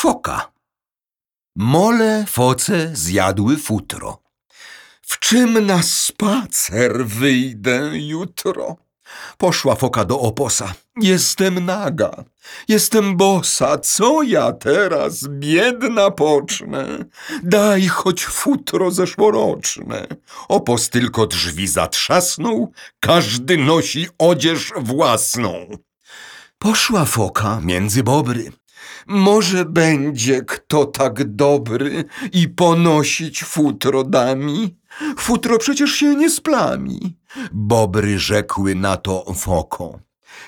Foka. Mole foce zjadły futro. W czym na spacer wyjdę jutro? Poszła foka do oposa. Jestem naga, jestem bosa, co ja teraz biedna pocznę? Daj choć futro zeszłoroczne. Opos tylko drzwi zatrzasnął, każdy nosi odzież własną. Poszła foka między bobry. Może będzie kto tak dobry i ponosić futro dami? Futro przecież się nie splami. Bobry rzekły na to foko.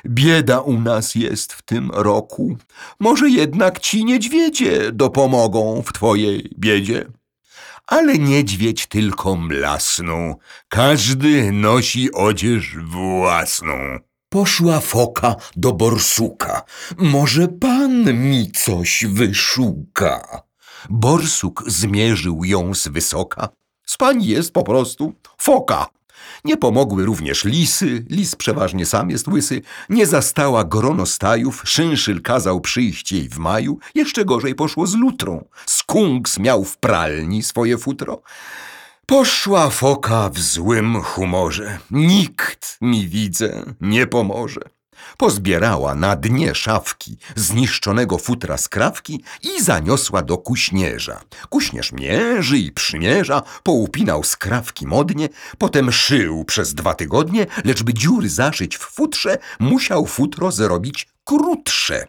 Bieda u nas jest w tym roku. Może jednak ci niedźwiedzie dopomogą w twojej biedzie? Ale niedźwiedź tylko mlasnął. Każdy nosi odzież własną. Poszła foka do borsuka. Może pan mi coś wyszuka? Borsuk zmierzył ją z wysoka. Z pani jest po prostu foka. Nie pomogły również lisy, lis przeważnie sam jest łysy, nie zastała gronostajów, szynszyl kazał przyjść jej w maju, jeszcze gorzej poszło z lutrą. Skunks miał w pralni swoje futro. Poszła foka w złym humorze. Nikt mi widzę nie pomoże. Pozbierała na dnie szafki zniszczonego futra skrawki i zaniosła do kuśnierza. Kuśnierz mierzy i przymierza, poupinał skrawki modnie, potem szył przez dwa tygodnie, lecz by dziury zaszyć w futrze, musiał futro zrobić krótsze.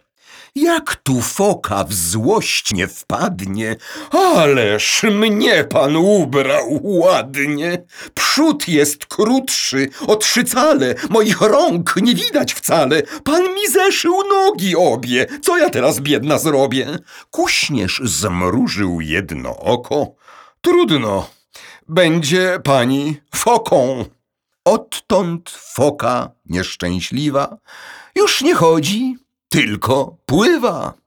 Jak tu foka w złość nie wpadnie, ależ mnie pan ubrał ładnie. Przód jest krótszy o trzy cale, moich rąk nie widać wcale. Pan mi zeszył nogi obie, co ja teraz biedna zrobię? Kuśnierz zmrużył jedno oko. Trudno, będzie pani foką. Odtąd foka nieszczęśliwa już nie chodzi, tylko pływa.